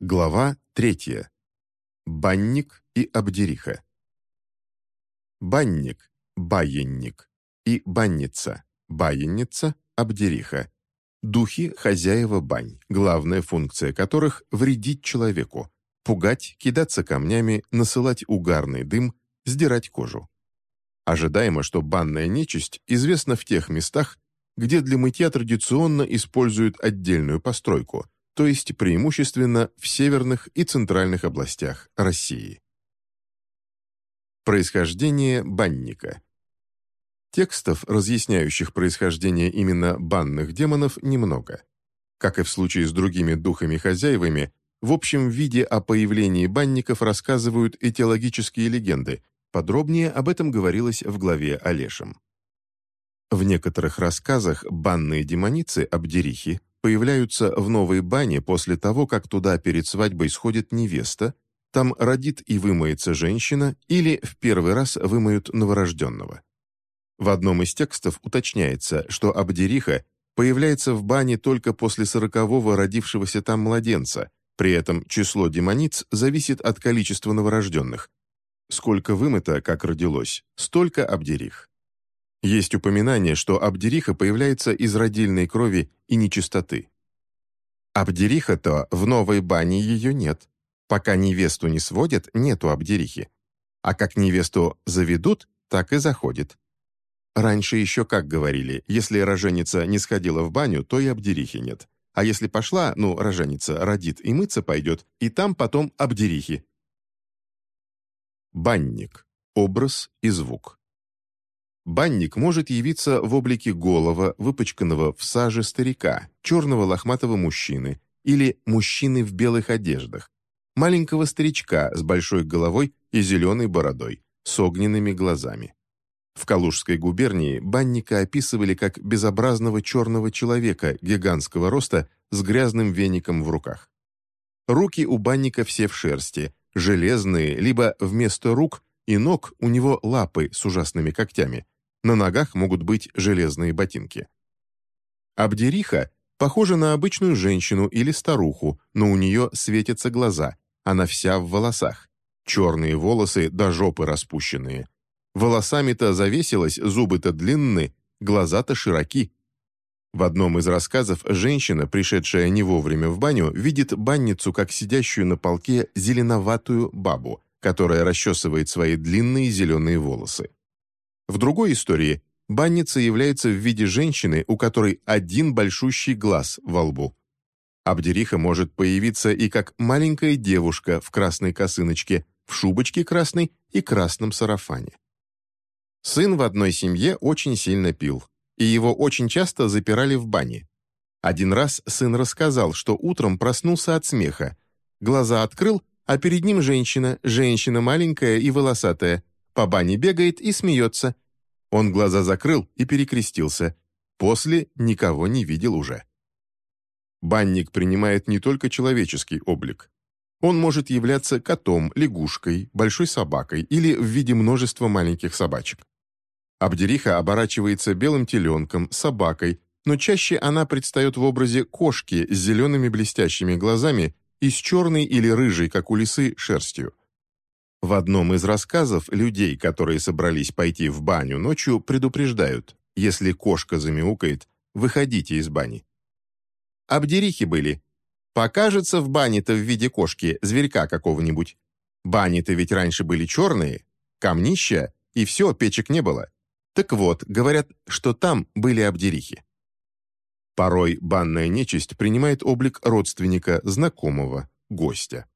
Глава третья. Банник и Абдериха. Банник, баенник и банница, баенница, Абдериха. Духи хозяева бань, главная функция которых – вредить человеку, пугать, кидаться камнями, насылать угарный дым, сдирать кожу. Ожидаемо, что банная нечисть известна в тех местах, где для мытья традиционно используют отдельную постройку – то есть преимущественно в северных и центральных областях России. Происхождение банника Текстов, разъясняющих происхождение именно банных демонов, немного. Как и в случае с другими духами-хозяевами, в общем виде о появлении банников рассказывают этиологические легенды, подробнее об этом говорилось в главе о Лешем. В некоторых рассказах банные демоницы, абдерихи, появляются в новой бане после того, как туда перед свадьбой сходит невеста, там родит и вымоется женщина или в первый раз вымоют новорожденного. В одном из текстов уточняется, что Абдериха появляется в бане только после сорокового родившегося там младенца, при этом число демониц зависит от количества новорожденных. Сколько вымыто, как родилось, столько Абдерих. Есть упоминание, что Абдериха появляется из родильной крови и нечистоты. Абдериха-то в новой бане ее нет. Пока невесту не сводят, нету Абдерихи. А как невесту заведут, так и заходит. Раньше еще как говорили, если роженица не сходила в баню, то и Абдерихи нет. А если пошла, ну, роженица родит и мыться пойдет, и там потом Абдерихи. Банник. Образ и звук. Банник может явиться в облике голого, выпачканного в саже старика, черного лохматого мужчины или мужчины в белых одеждах, маленького старичка с большой головой и зеленой бородой, с огненными глазами. В Калужской губернии банника описывали как безобразного черного человека гигантского роста с грязным веником в руках. Руки у банника все в шерсти, железные, либо вместо рук и ног у него лапы с ужасными когтями – на ногах могут быть железные ботинки. Абдериха похожа на обычную женщину или старуху, но у нее светятся глаза, она вся в волосах. Черные волосы до жопы распущенные. Волосами-то завесилась, зубы-то длинны, глаза-то широки. В одном из рассказов женщина, пришедшая не вовремя в баню, видит банницу как сидящую на полке зеленоватую бабу, которая расчесывает свои длинные зеленые волосы. В другой истории банница является в виде женщины, у которой один большущий глаз во лбу. Абдериха может появиться и как маленькая девушка в красной косыночке, в шубочке красной и красном сарафане. Сын в одной семье очень сильно пил, и его очень часто запирали в бане. Один раз сын рассказал, что утром проснулся от смеха. Глаза открыл, а перед ним женщина, женщина маленькая и волосатая, по бане бегает и смеется. Он глаза закрыл и перекрестился. После никого не видел уже. Банник принимает не только человеческий облик. Он может являться котом, лягушкой, большой собакой или в виде множества маленьких собачек. Абдериха оборачивается белым теленком, собакой, но чаще она предстает в образе кошки с зелеными блестящими глазами и с черной или рыжей, как у лисы, шерстью. В одном из рассказов людей, которые собрались пойти в баню ночью, предупреждают, если кошка замяукает, выходите из бани. Абдерихи были. Покажется в бане-то в виде кошки, зверька какого-нибудь. Бани-то ведь раньше были черные, камнища, и все, печек не было. Так вот, говорят, что там были абдерихи. Порой банная нечисть принимает облик родственника, знакомого, гостя.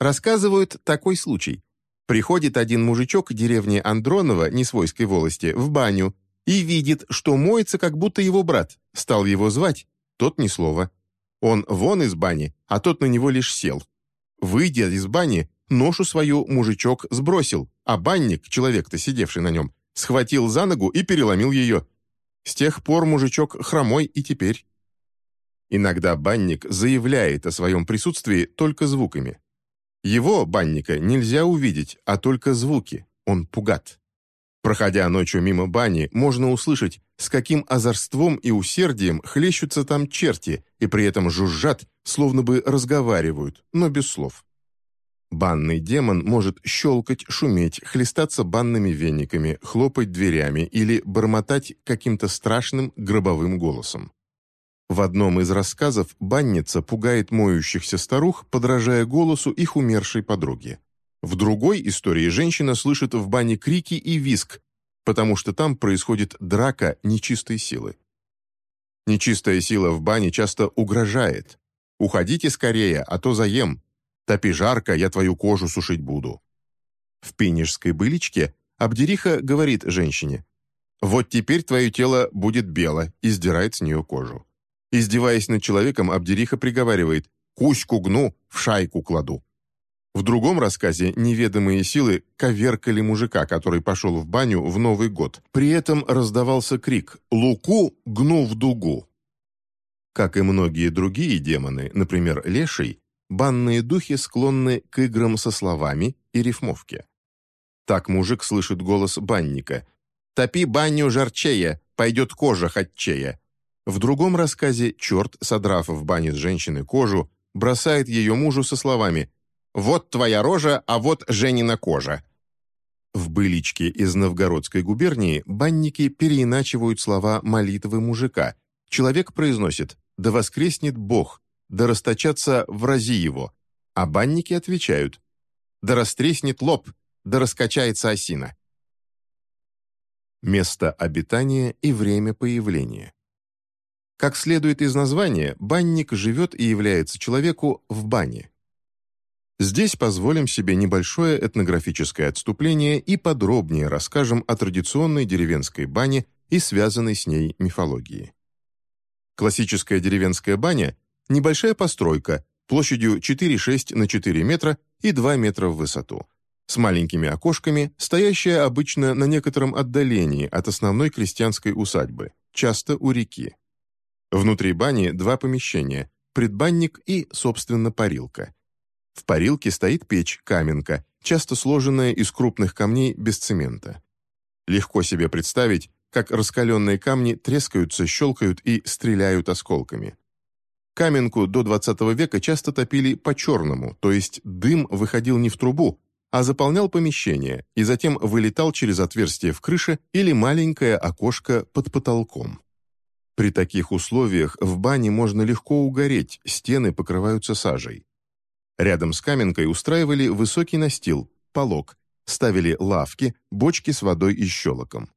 Рассказывают такой случай. Приходит один мужичок деревни Андронова, Несвойской волости, в баню и видит, что моется, как будто его брат. Стал его звать, тот ни слова. Он вон из бани, а тот на него лишь сел. Выйдя из бани, ношу свою мужичок сбросил, а банник, человек-то сидевший на нем, схватил за ногу и переломил ее. С тех пор мужичок хромой и теперь. Иногда банник заявляет о своем присутствии только звуками. Его, банника, нельзя увидеть, а только звуки. Он пугат. Проходя ночью мимо бани, можно услышать, с каким озорством и усердием хлещутся там черти и при этом жужжат, словно бы разговаривают, но без слов. Банный демон может щелкать, шуметь, хлестаться банными вениками, хлопать дверями или бормотать каким-то страшным гробовым голосом. В одном из рассказов банница пугает моющихся старух, подражая голосу их умершей подруги. В другой истории женщина слышит в бане крики и виск, потому что там происходит драка нечистой силы. Нечистая сила в бане часто угрожает. «Уходите скорее, а то заем. Топи жарко, я твою кожу сушить буду». В пинежской быличке Абдериха говорит женщине, «Вот теперь твое тело будет бело» и сдирает с нее кожу. Издеваясь над человеком, Абдериха приговаривает «Куську гну, в шайку кладу». В другом рассказе неведомые силы коверкали мужика, который пошел в баню в Новый год. При этом раздавался крик «Луку гну в дугу». Как и многие другие демоны, например, леший, банные духи склонны к играм со словами и рифмовке. Так мужик слышит голос банника «Топи баню жарчее, пойдет кожа хотчее». В другом рассказе черт, содрав в бане с женщины кожу, бросает ее мужу со словами «Вот твоя рожа, а вот Женина кожа». В «Быличке» из Новгородской губернии банники переиначивают слова молитвы мужика. Человек произносит «Да воскреснет Бог», «Да расточатся врази его», а банники отвечают «Да растреснет лоб», «Да раскачается осина». Место обитания и время появления. Как следует из названия, банник живет и является человеку в бане. Здесь позволим себе небольшое этнографическое отступление и подробнее расскажем о традиционной деревенской бане и связанной с ней мифологии. Классическая деревенская баня – небольшая постройка площадью 4,6 на 4 метра и 2 метра в высоту, с маленькими окошками, стоящая обычно на некотором отдалении от основной крестьянской усадьбы, часто у реки. Внутри бани два помещения – предбанник и, собственно, парилка. В парилке стоит печь-каменка, часто сложенная из крупных камней без цемента. Легко себе представить, как раскаленные камни трескаются, щелкают и стреляют осколками. Каменку до 20 века часто топили по-черному, то есть дым выходил не в трубу, а заполнял помещение и затем вылетал через отверстие в крыше или маленькое окошко под потолком. При таких условиях в бане можно легко угореть, стены покрываются сажей. Рядом с каменкой устраивали высокий настил, полог, ставили лавки, бочки с водой и щелоком.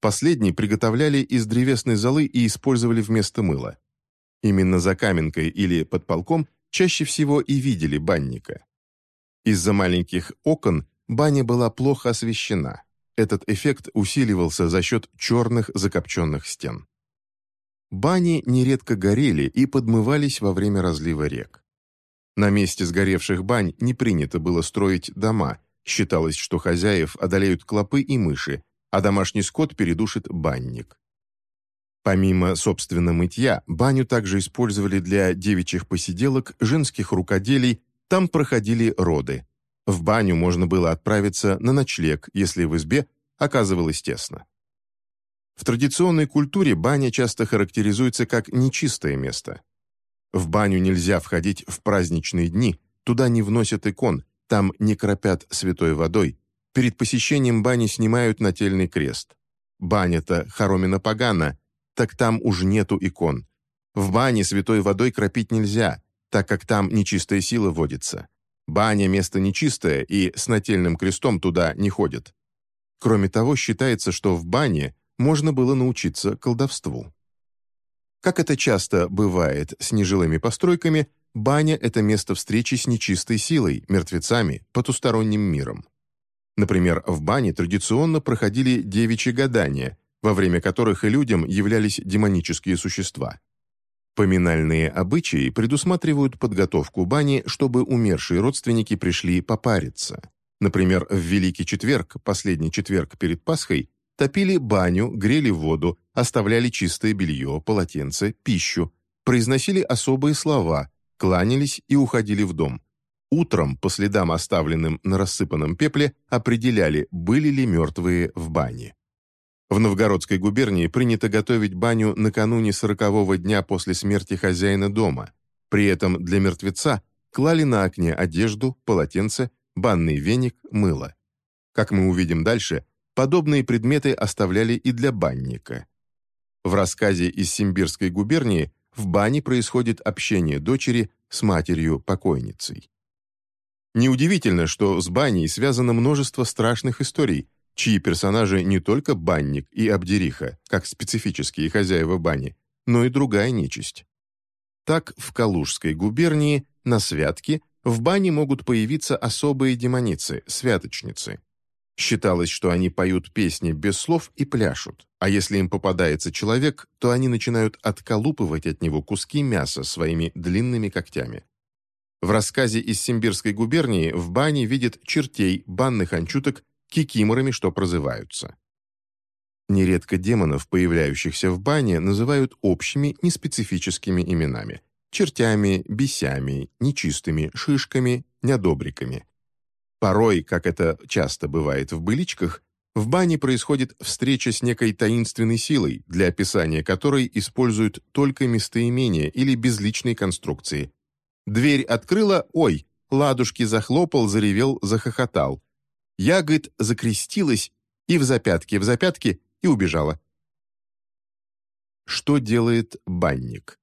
Последний приготовляли из древесной золы и использовали вместо мыла. Именно за каменкой или под полком чаще всего и видели банника. Из-за маленьких окон баня была плохо освещена. Этот эффект усиливался за счет черных закопченных стен. Бани нередко горели и подмывались во время разлива рек. На месте сгоревших бань не принято было строить дома, считалось, что хозяев одолеют клопы и мыши, а домашний скот передушит банник. Помимо, собственно, мытья, баню также использовали для девичьих посиделок, женских рукоделий, там проходили роды. В баню можно было отправиться на ночлег, если в избе оказывалось тесно. В традиционной культуре баня часто характеризуется как нечистое место. В баню нельзя входить в праздничные дни, туда не вносят икон, там не кропят святой водой, перед посещением бани снимают нательный крест. Баня-то хоромина погана, так там уж нету икон. В бане святой водой кропить нельзя, так как там нечистая сила водится. Баня – место нечистое, и с нательным крестом туда не ходят. Кроме того, считается, что в бане можно было научиться колдовству. Как это часто бывает с нежилыми постройками, баня – это место встречи с нечистой силой, мертвецами, потусторонним миром. Например, в бане традиционно проходили девичьи гадания, во время которых и людям являлись демонические существа. Поминальные обычаи предусматривают подготовку бани, чтобы умершие родственники пришли попариться. Например, в Великий Четверг, последний четверг перед Пасхой, Топили баню, грели воду, оставляли чистое белье, полотенце, пищу, произносили особые слова, кланялись и уходили в дом. утром, по следам оставленным на рассыпанном пепле, определяли, были ли мертвые в бане. В Новгородской губернии принято готовить баню накануне сорокового дня после смерти хозяина дома. При этом для мертвеца клали на окне одежду, полотенце, банный веник, мыло. Как мы увидим дальше, подобные предметы оставляли и для банника. В рассказе из Симбирской губернии в бане происходит общение дочери с матерью-покойницей. Неудивительно, что с баней связано множество страшных историй, чьи персонажи не только банник и абдериха, как специфические хозяева бани, но и другая нечисть. Так, в Калужской губернии на святке в бане могут появиться особые демоницы, святочницы. Считалось, что они поют песни без слов и пляшут, а если им попадается человек, то они начинают отколупывать от него куски мяса своими длинными когтями. В рассказе из Симбирской губернии в бане видят чертей, банных анчуток, кикиморами, что прозываются. Нередко демонов, появляющихся в бане, называют общими, неспецифическими именами – чертями, бесями, нечистыми, шишками, нядобриками. Порой, как это часто бывает в быличках, в бане происходит встреча с некой таинственной силой, для описания которой используют только местоимения или безличные конструкции. Дверь открыла, ой, ладушки захлопал, заревел, захохотал. Я, закрестилась и в запятки, в запятки и убежала. Что делает банник?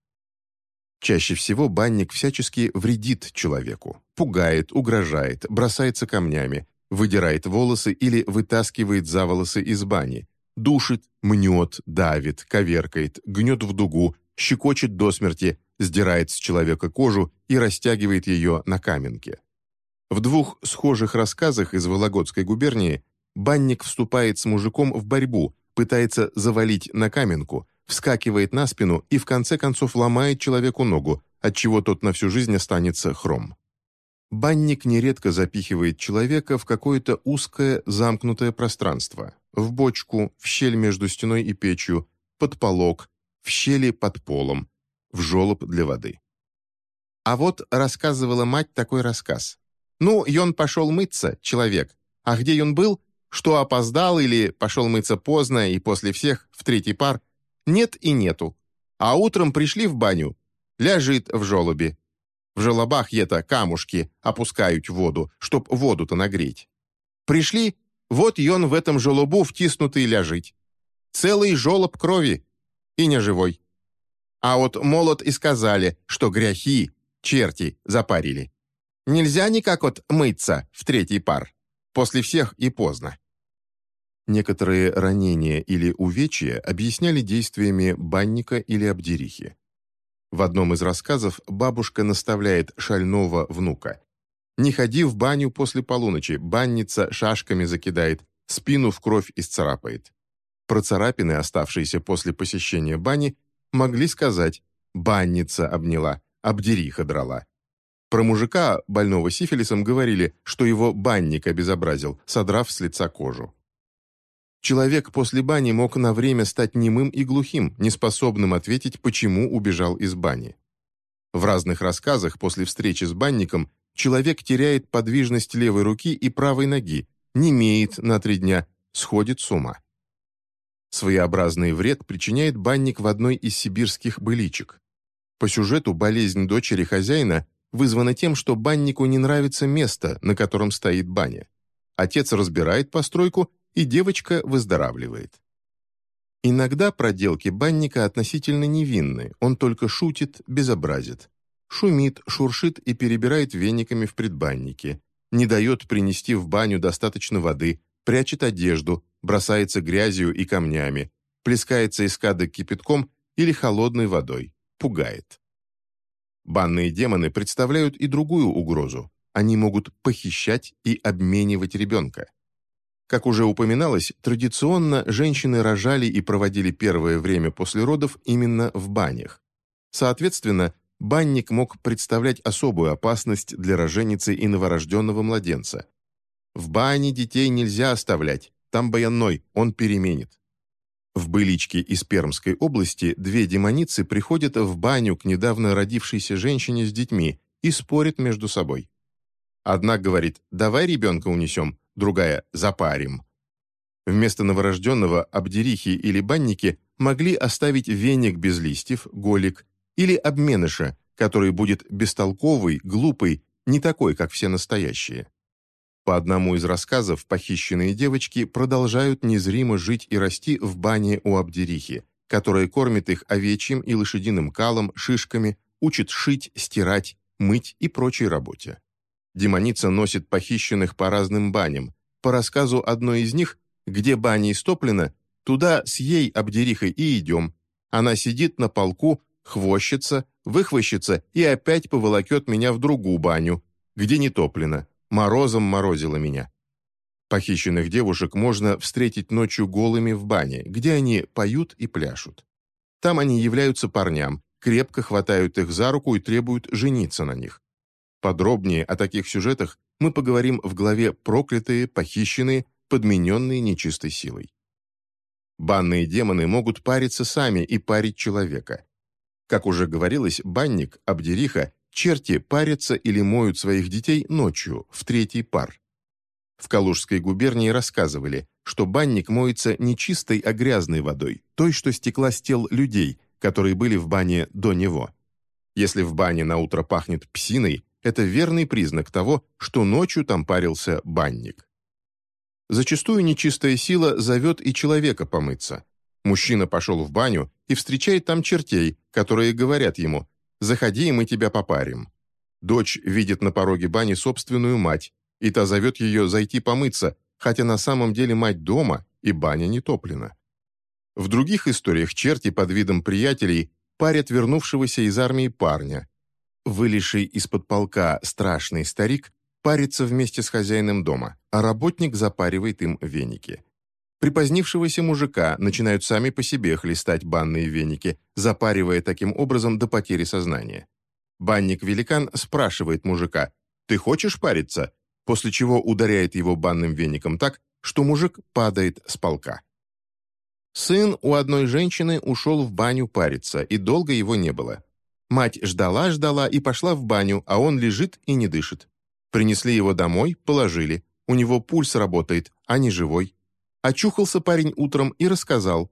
Чаще всего банник всячески вредит человеку, пугает, угрожает, бросается камнями, выдирает волосы или вытаскивает за волосы из бани, душит, мнет, давит, коверкает, гнет в дугу, щекочет до смерти, сдирает с человека кожу и растягивает ее на каменке. В двух схожих рассказах из Вологодской губернии банник вступает с мужиком в борьбу, пытается завалить на каменку, вскакивает на спину и в конце концов ломает человеку ногу, отчего тот на всю жизнь останется хром. Банник нередко запихивает человека в какое-то узкое замкнутое пространство, в бочку, в щель между стеной и печью, под полог, в щели под полом, в желоб для воды. А вот рассказывала мать такой рассказ. Ну, он пошел мыться, человек. А где он был? Что опоздал или пошел мыться поздно и после всех в третий пар? Нет и нету. А утром пришли в баню. Ляжет в желобе. В желобах это камушки опускают в воду, чтоб воду-то нагреть. Пришли, вот он в этом желобу втиснутый ляжить. Целый желоб крови и не живой. А вот молот и сказали, что гряхи, черти, запарили. Нельзя никак вот мыться в третий пар. После всех и поздно. Некоторые ранения или увечья объясняли действиями банника или обдерихи. В одном из рассказов бабушка наставляет шального внука. «Не ходи в баню после полуночи, банница шашками закидает, спину в кровь исцарапает». Про царапины, оставшиеся после посещения бани, могли сказать «банница обняла, обдериха драла». Про мужика, больного сифилисом, говорили, что его банник обезобразил, содрав с лица кожу. Человек после бани мог на время стать немым и глухим, неспособным ответить, почему убежал из бани. В разных рассказах после встречи с банником человек теряет подвижность левой руки и правой ноги, немеет на три дня, сходит с ума. Своеобразный вред причиняет банник в одной из сибирских быличек. По сюжету болезнь дочери хозяина вызвана тем, что баннику не нравится место, на котором стоит баня. Отец разбирает постройку, и девочка выздоравливает. Иногда проделки банника относительно невинны, он только шутит, безобразит. Шумит, шуршит и перебирает вениками в предбаннике, не дает принести в баню достаточно воды, прячет одежду, бросается грязью и камнями, плескается из кадок кипятком или холодной водой, пугает. Банные демоны представляют и другую угрозу. Они могут похищать и обменивать ребенка. Как уже упоминалось, традиционно женщины рожали и проводили первое время после родов именно в банях. Соответственно, банник мог представлять особую опасность для роженицы и новорожденного младенца. В бане детей нельзя оставлять, там баянной, он переменит. В быличке из Пермской области две демоницы приходят в баню к недавно родившейся женщине с детьми и спорят между собой. Одна говорит «давай ребенка унесем», другая «запарим». Вместо новорожденного обдерихи или банники могли оставить веник без листьев, голик, или обменыша, который будет бестолковый, глупый, не такой, как все настоящие. По одному из рассказов, похищенные девочки продолжают незримо жить и расти в бане у Абдерихи, которая кормит их овечьим и лошадиным калом, шишками, учит шить, стирать, мыть и прочей работе. Демоница носит похищенных по разным баням. По рассказу одной из них, где баня истоплена, туда с ей Абдерихой и идем. Она сидит на полку, хвощется, выхвощется и опять поволокет меня в другую баню, где не топлено, морозом морозило меня. Похищенных девушек можно встретить ночью голыми в бане, где они поют и пляшут. Там они являются парням, крепко хватают их за руку и требуют жениться на них. Подробнее о таких сюжетах мы поговорим в главе «Проклятые, похищенные, подмененные нечистой силой». Банные демоны могут париться сами и парить человека. Как уже говорилось, банник, обдериха, черти парятся или моют своих детей ночью, в третий пар. В Калужской губернии рассказывали, что банник моется не чистой, а грязной водой, той, что стекла с тел людей, которые были в бане до него. Если в бане на утро пахнет псиной, это верный признак того, что ночью там парился банник. Зачастую нечистая сила зовет и человека помыться. Мужчина пошел в баню и встречает там чертей, которые говорят ему «Заходи, и мы тебя попарим». Дочь видит на пороге бани собственную мать, и та зовет ее зайти помыться, хотя на самом деле мать дома, и баня не топлена. В других историях черти под видом приятелей парят вернувшегося из армии парня. Вылезший из-под полка страшный старик парится вместе с хозяином дома, а работник запаривает им веники. Припозднившегося мужика начинают сами по себе хлестать банные веники, запаривая таким образом до потери сознания. Банник-великан спрашивает мужика «Ты хочешь париться?», после чего ударяет его банным веником так, что мужик падает с полка. Сын у одной женщины ушел в баню париться, и долго его не было. Мать ждала-ждала и пошла в баню, а он лежит и не дышит. Принесли его домой, положили. У него пульс работает, а не живой. Очухался парень утром и рассказал.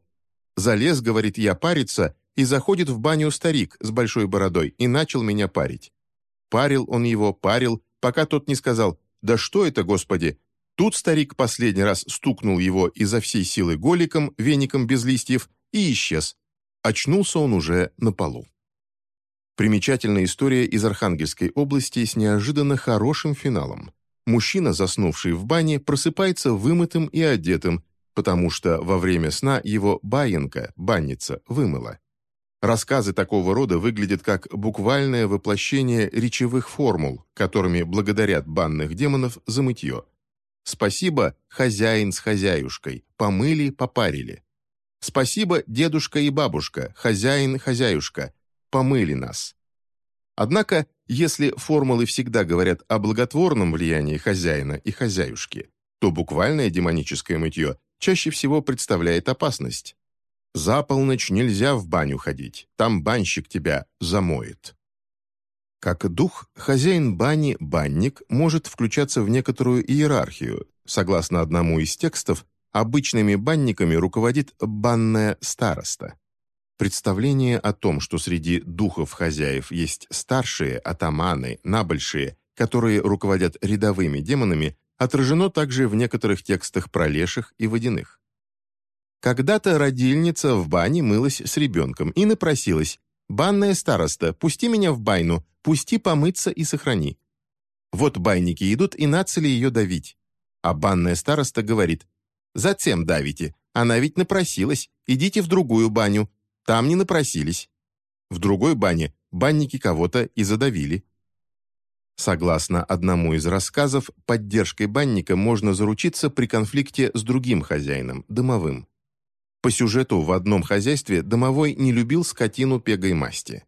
Залез, говорит, я париться, и заходит в баню старик с большой бородой и начал меня парить. Парил он его, парил, пока тот не сказал «Да что это, Господи!» Тут старик последний раз стукнул его изо всей силы голиком, веником без листьев, и исчез. Очнулся он уже на полу. Примечательная история из Архангельской области с неожиданно хорошим финалом. Мужчина, заснувший в бане, просыпается вымытым и одетым, потому что во время сна его баинка, банница, вымыла. Рассказы такого рода выглядят как буквальное воплощение речевых формул, которыми благодарят банных демонов за мытье. Спасибо, хозяин с хозяюшкой, помыли, попарили. Спасибо, дедушка и бабушка, хозяин, хозяюшка, помыли нас. Однако, если формулы всегда говорят о благотворном влиянии хозяина и хозяюшки, то буквальное демоническое мытье чаще всего представляет опасность. За полночь нельзя в баню ходить, там банщик тебя замоет. Как дух, хозяин бани, банник, может включаться в некоторую иерархию. Согласно одному из текстов, обычными банниками руководит банная староста. Представление о том, что среди духов-хозяев есть старшие, атаманы, набольшие, которые руководят рядовыми демонами, отражено также в некоторых текстах про леших и водяных. Когда-то родильница в бане мылась с ребенком и напросилась «Банная староста, пусти меня в байну, пусти помыться и сохрани». Вот байники идут и нацели ее давить. А банная староста говорит «Затем давите, она ведь напросилась, идите в другую баню, там не напросились. В другой бане банники кого-то и задавили. Согласно одному из рассказов, поддержкой банника можно заручиться при конфликте с другим хозяином, домовым. По сюжету в одном хозяйстве домовой не любил скотину пегой масти.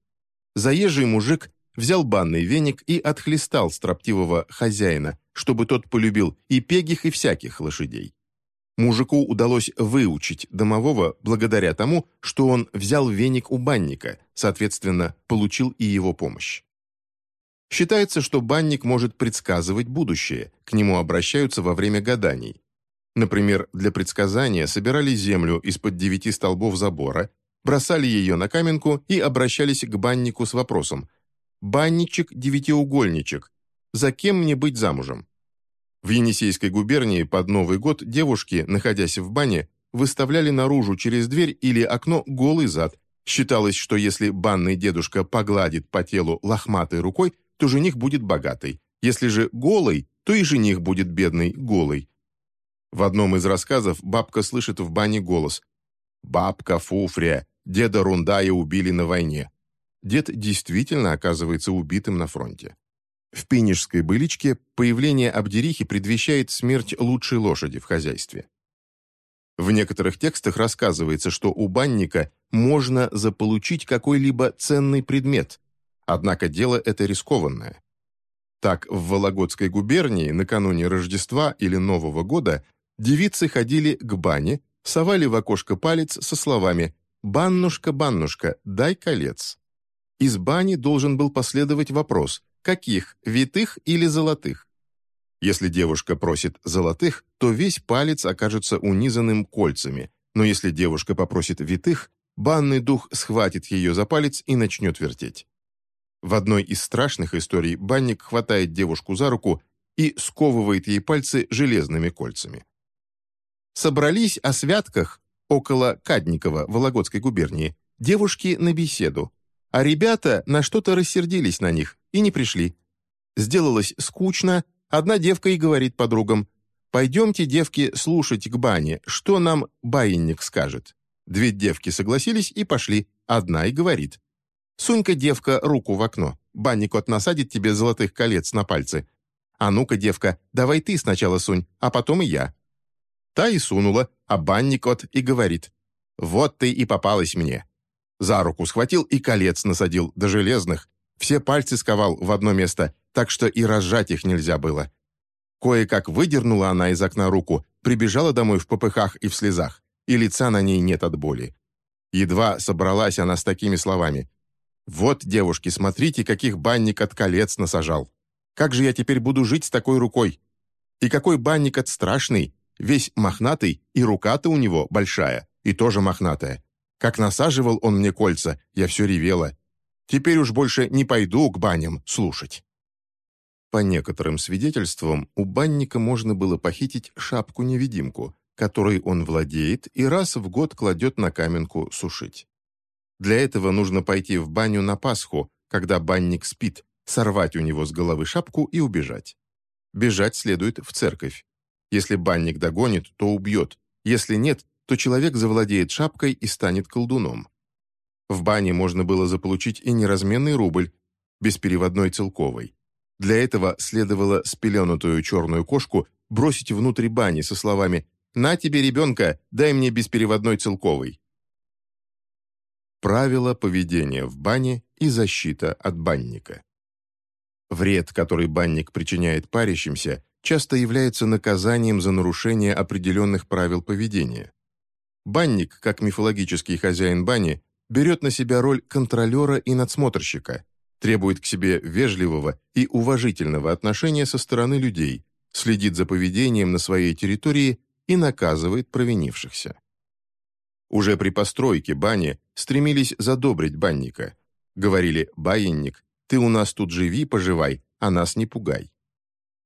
Заезжий мужик взял банный веник и отхлестал строптивого хозяина, чтобы тот полюбил и пегих, и всяких лошадей. Мужику удалось выучить домового благодаря тому, что он взял веник у банника, соответственно, получил и его помощь. Считается, что банник может предсказывать будущее, к нему обращаются во время гаданий. Например, для предсказания собирали землю из-под девяти столбов забора, бросали ее на каменку и обращались к баннику с вопросом «Банничек-девятиугольничек, за кем мне быть замужем?» В Енисейской губернии под Новый год девушки, находясь в бане, выставляли наружу через дверь или окно голый зад. Считалось, что если банный дедушка погладит по телу лохматой рукой, то жених будет богатый. Если же голый, то и жених будет бедный, голый. В одном из рассказов бабка слышит в бане голос «Бабка Фуфрия, деда Рундая убили на войне». Дед действительно оказывается убитым на фронте. В пинежской быличке появление Абдерихи предвещает смерть лучшей лошади в хозяйстве. В некоторых текстах рассказывается, что у банника можно заполучить какой-либо ценный предмет, однако дело это рискованное. Так, в Вологодской губернии накануне Рождества или Нового года девицы ходили к бане, совали в окошко палец со словами «Баннушка, баннушка, дай колец». Из бани должен был последовать вопрос «Каких, витых или золотых?» Если девушка просит золотых, то весь палец окажется унизанным кольцами, но если девушка попросит витых, банный дух схватит ее за палец и начнет вертеть. В одной из страшных историй банник хватает девушку за руку и сковывает ей пальцы железными кольцами собрались о святках около Кадникова Вологодской губернии девушки на беседу, а ребята на что-то рассердились на них и не пришли. Сделалось скучно, одна девка и говорит подругам, «Пойдемте, девки, слушать к бане, что нам баинник скажет». Две девки согласились и пошли, одна и говорит, «Сунь-ка, девка, руку в окно, банник от насадит тебе золотых колец на пальцы. А ну-ка, девка, давай ты сначала сунь, а потом и я». Та и сунула, а банник от и говорит, «Вот ты и попалась мне». За руку схватил и колец насадил, до железных. Все пальцы сковал в одно место, так что и разжать их нельзя было. Кое-как выдернула она из окна руку, прибежала домой в попыхах и в слезах, и лица на ней нет от боли. Едва собралась она с такими словами. «Вот, девушки, смотрите, каких банник от колец насажал. Как же я теперь буду жить с такой рукой? И какой банник от страшный, весь мохнатый, и рука-то у него большая, и тоже мохнатая. Как насаживал он мне кольца, я все ревела. Теперь уж больше не пойду к баням слушать. По некоторым свидетельствам, у банника можно было похитить шапку-невидимку, которой он владеет и раз в год кладет на каменку сушить. Для этого нужно пойти в баню на Пасху, когда банник спит, сорвать у него с головы шапку и убежать. Бежать следует в церковь. Если банник догонит, то убьет. Если нет, то человек завладеет шапкой и станет колдуном. В бане можно было заполучить и неразменный рубль, беспереводной целковой. Для этого следовало спеленутую черную кошку бросить внутрь бани со словами «На тебе, ребенка, дай мне беспереводной целковый». Правила поведения в бане и защита от банника. Вред, который банник причиняет парящимся, часто является наказанием за нарушение определенных правил поведения. Банник, как мифологический хозяин бани, берет на себя роль контролера и надсмотрщика, требует к себе вежливого и уважительного отношения со стороны людей, следит за поведением на своей территории и наказывает провинившихся. Уже при постройке бани стремились задобрить банника. Говорили «Баинник, ты у нас тут живи-поживай, а нас не пугай».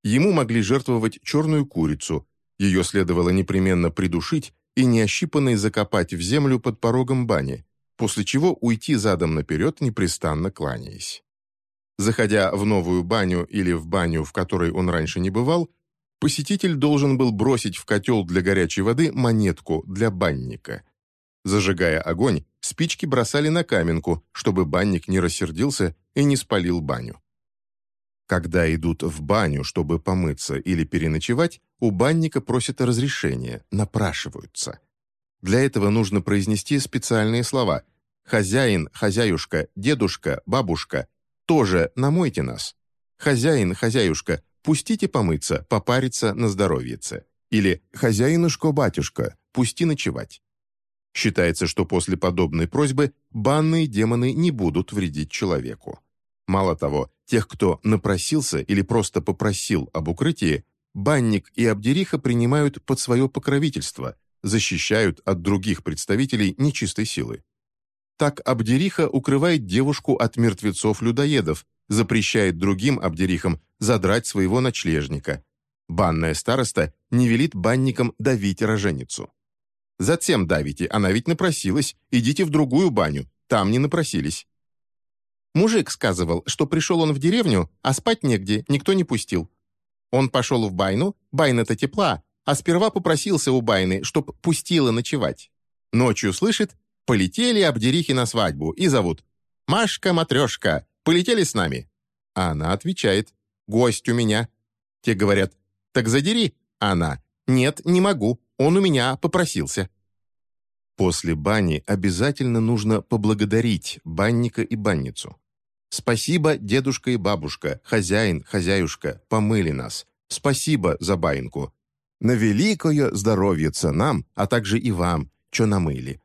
Ему могли жертвовать черную курицу, ее следовало непременно придушить и неощипанной закопать в землю под порогом бани, после чего уйти задом наперед, непрестанно кланяясь. Заходя в новую баню или в баню, в которой он раньше не бывал, посетитель должен был бросить в котел для горячей воды монетку для банника. Зажигая огонь, спички бросали на каменку, чтобы банник не рассердился и не спалил баню. Когда идут в баню, чтобы помыться или переночевать, у банника просят разрешения, напрашиваются. Для этого нужно произнести специальные слова. «хозяин», «хозяюшка», «дедушка», «бабушка», «тоже намойте нас», «хозяин», «хозяюшка», «пустите помыться, попариться на здоровьице» или «хозяинушка-батюшка, пусти ночевать». Считается, что после подобной просьбы банные демоны не будут вредить человеку. Мало того, тех, кто напросился или просто попросил об укрытии, банник и Абдериха принимают под свое покровительство, защищают от других представителей нечистой силы. Так Абдериха укрывает девушку от мертвецов-людоедов, запрещает другим Абдерихам задрать своего ночлежника. Банная староста не велит банникам давить роженицу. Затем давите, она ведь напросилась, идите в другую баню, там не напросились. Мужик сказывал, что пришел он в деревню, а спать негде, никто не пустил. Он пошел в байну, байна-то тепла, а сперва попросился у байны, чтоб пустила ночевать. Ночью слышит, полетели обдерихи на свадьбу и зовут «Машка, матрешка, полетели с нами?» А она отвечает «Гость у меня». Те говорят «Так задери». А она «Нет, не могу, он у меня попросился». После бани обязательно нужно поблагодарить банника и банницу. Спасибо, дедушка и бабушка, хозяин, хозяюшка, помыли нас. Спасибо за баинку. На великое здоровьице нам, а также и вам, что намыли.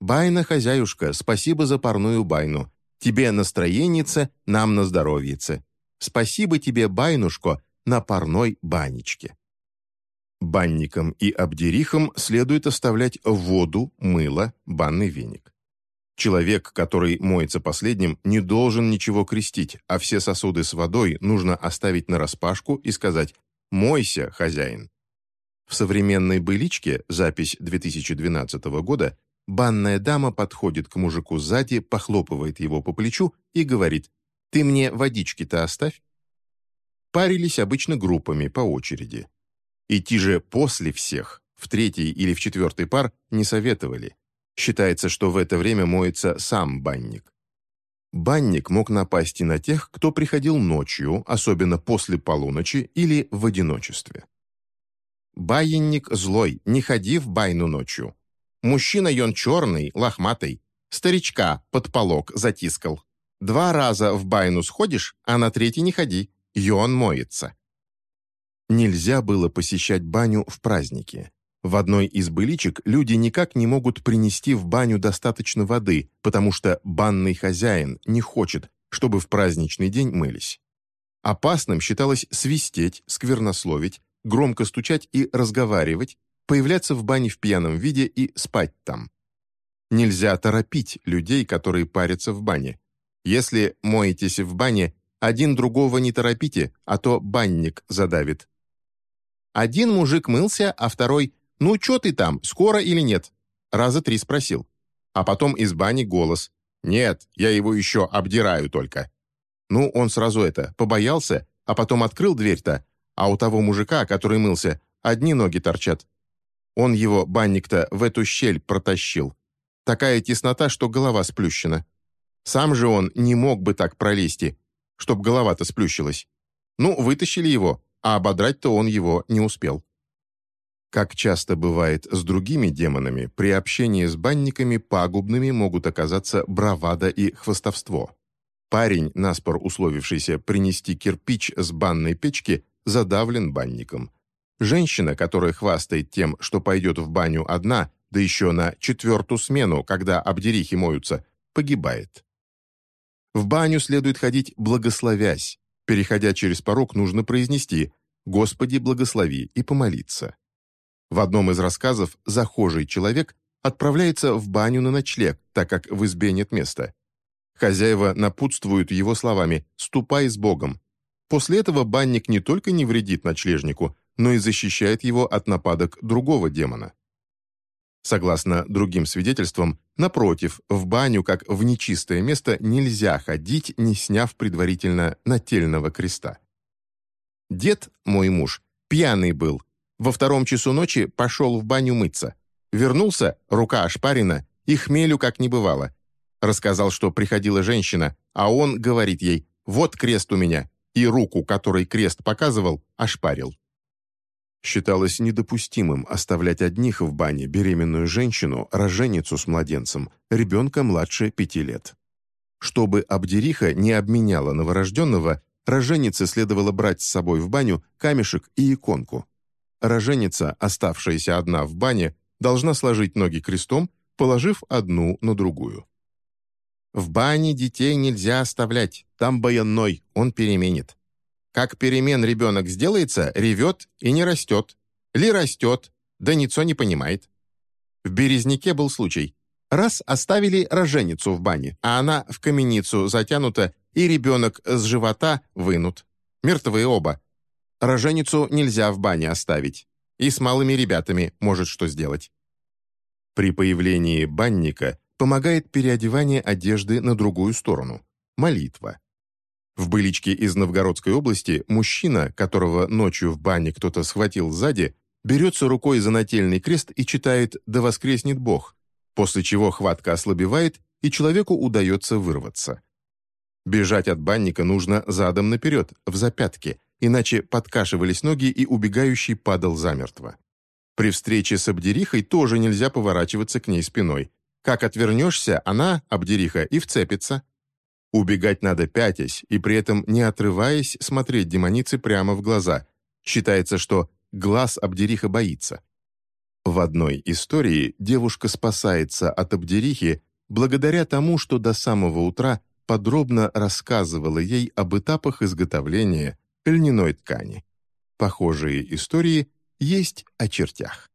Байна, хозяюшка, спасибо за парную байну. Тебе настроенице, нам на здоровьице. Спасибо тебе, байнушко, на парной банечке. Банникам и обдерихам следует оставлять воду, мыло, банный веник. Человек, который моется последним, не должен ничего крестить, а все сосуды с водой нужно оставить нараспашку и сказать «Мойся, хозяин». В современной «Быличке», запись 2012 года, банная дама подходит к мужику сзади, похлопывает его по плечу и говорит «Ты мне водички-то оставь». Парились обычно группами по очереди. Идти же после всех, в третий или в четвертый пар, не советовали. Считается, что в это время моется сам банник. Банник мог напасть и на тех, кто приходил ночью, особенно после полуночи или в одиночестве. Баинник злой, не ходи в байну ночью. Мужчина ён черный, лохматый, старичка под полог затискал. Два раза в байну сходишь, а на третий не ходи, ён моется. Нельзя было посещать баню в праздники. В одной из быличек люди никак не могут принести в баню достаточно воды, потому что банный хозяин не хочет, чтобы в праздничный день мылись. Опасным считалось свистеть, сквернословить, громко стучать и разговаривать, появляться в бане в пьяном виде и спать там. Нельзя торопить людей, которые парятся в бане. Если моетесь в бане, один другого не торопите, а то банник задавит. Один мужик мылся, а второй «Ну, чё ты там, скоро или нет?» Раза три спросил. А потом из бани голос. «Нет, я его еще обдираю только». Ну, он сразу это, побоялся, а потом открыл дверь-то, а у того мужика, который мылся, одни ноги торчат. Он его, банник-то, в эту щель протащил. Такая теснота, что голова сплющена. Сам же он не мог бы так пролезти, чтоб голова-то сплющилась. Ну, вытащили его, а ободрать-то он его не успел. Как часто бывает с другими демонами, при общении с банниками пагубными могут оказаться бравада и хвостовство. Парень, наспор условившийся принести кирпич с банной печки, задавлен банником. Женщина, которая хвастает тем, что пойдет в баню одна, да еще на четвертую смену, когда обдерихи моются, погибает. В баню следует ходить благословясь. Переходя через порог, нужно произнести «Господи, благослови» и помолиться. В одном из рассказов захожий человек отправляется в баню на ночлег, так как в избе нет места. Хозяева напутствуют его словами «ступай с Богом». После этого банник не только не вредит ночлежнику, но и защищает его от нападок другого демона. Согласно другим свидетельствам, напротив, в баню, как в нечистое место, нельзя ходить, не сняв предварительно нательного креста. Дед, мой муж, пьяный был, во втором часу ночи пошел в баню мыться. Вернулся, рука ошпарена, и хмелю как не бывало. Рассказал, что приходила женщина, а он говорит ей «Вот крест у меня», и руку, которой крест показывал, ошпарил. Считалось недопустимым оставлять одних в бане беременную женщину, роженицу с младенцем, ребенка младше пяти лет. Чтобы Абдериха не обменяла новорожденного, роженице следовало брать с собой в баню камешек и иконку. Роженица, оставшаяся одна в бане, должна сложить ноги крестом, положив одну на другую. В бане детей нельзя оставлять, там баянной, он переменит. Как перемен ребенок сделается, ревет и не растет. Ли растет, да ницо не понимает. В Березняке был случай. Раз оставили роженицу в бане, а она в каменицу затянута, и ребенок с живота вынут. Мертвые оба. Роженицу нельзя в бане оставить. И с малыми ребятами может что сделать. При появлении банника помогает переодевание одежды на другую сторону – молитва. В быличке из Новгородской области мужчина, которого ночью в бане кто-то схватил сзади, берется рукой за нательный крест и читает «Да воскреснет Бог», после чего хватка ослабевает, и человеку удается вырваться. Бежать от банника нужно задом наперед, в запятки, иначе подкашивались ноги, и убегающий падал замертво. При встрече с Абдерихой тоже нельзя поворачиваться к ней спиной. Как отвернешься, она, Абдериха, и вцепится. Убегать надо пятясь, и при этом не отрываясь смотреть демонице прямо в глаза. Считается, что глаз Абдериха боится. В одной истории девушка спасается от Абдерихи благодаря тому, что до самого утра подробно рассказывала ей об этапах изготовления льняной ткани. Похожие истории есть о чертях.